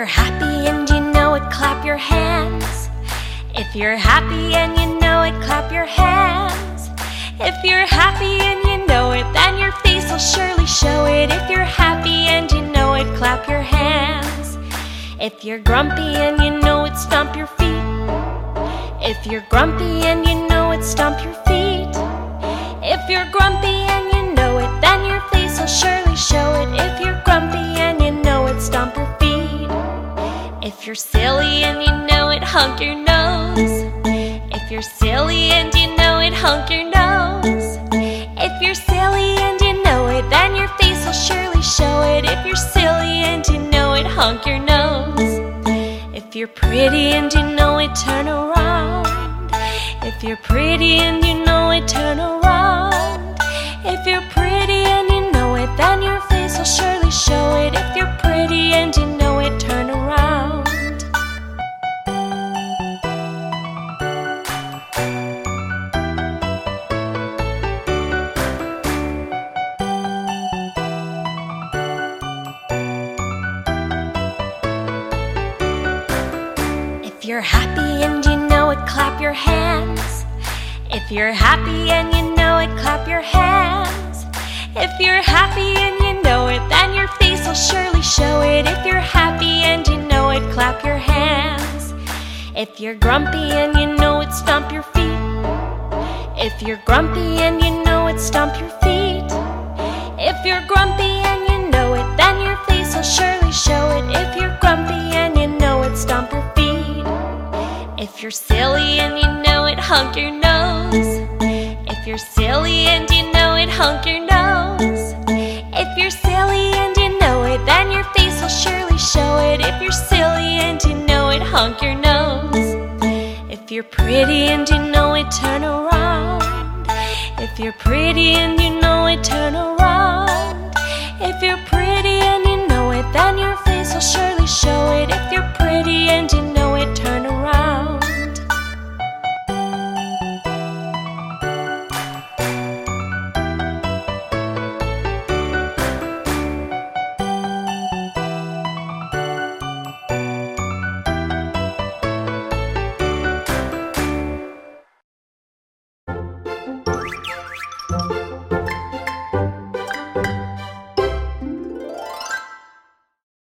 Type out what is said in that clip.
you're happy and you know it, clap your hands. If you're happy and you know it, clap your hands. If you're happy and you know it, then your face will surely show it. If you're happy and you know it, clap your hands. If you're grumpy and you know it, stomp your feet. If you're grumpy and you know it, stomp your feet. If you're grumpy If you're silly and you know it, hunk your nose. If you're silly and you know it, hunk your nose. If you're silly and you know it, then your face will surely show it. If you're silly and you know it, hunk your nose. If you're pretty and you know it, turn around. If you're pretty and you know it, turn around. If you're pretty and you know it, then your you're happy and you know it, clap your hands. If you're happy and you know it, clap your hands. If you're happy and you know it, then your face will surely show it. If you're happy and you know it, clap your hands. If you're grumpy and you know it, stomp your feet. If you're grumpy and you know it, stomp your feet. If you're grumpy If you're silly and you know it, honk your nose. If you're silly and you know it, honk your nose. If you're silly and you know it, then your face will surely show it. If you're silly and you know it, honk your nose. If you're pretty and you know it, turn around. If you're pretty and you know it, turn around. If you're pretty and you know it, then your face will surely show it. If you're pretty and you know it.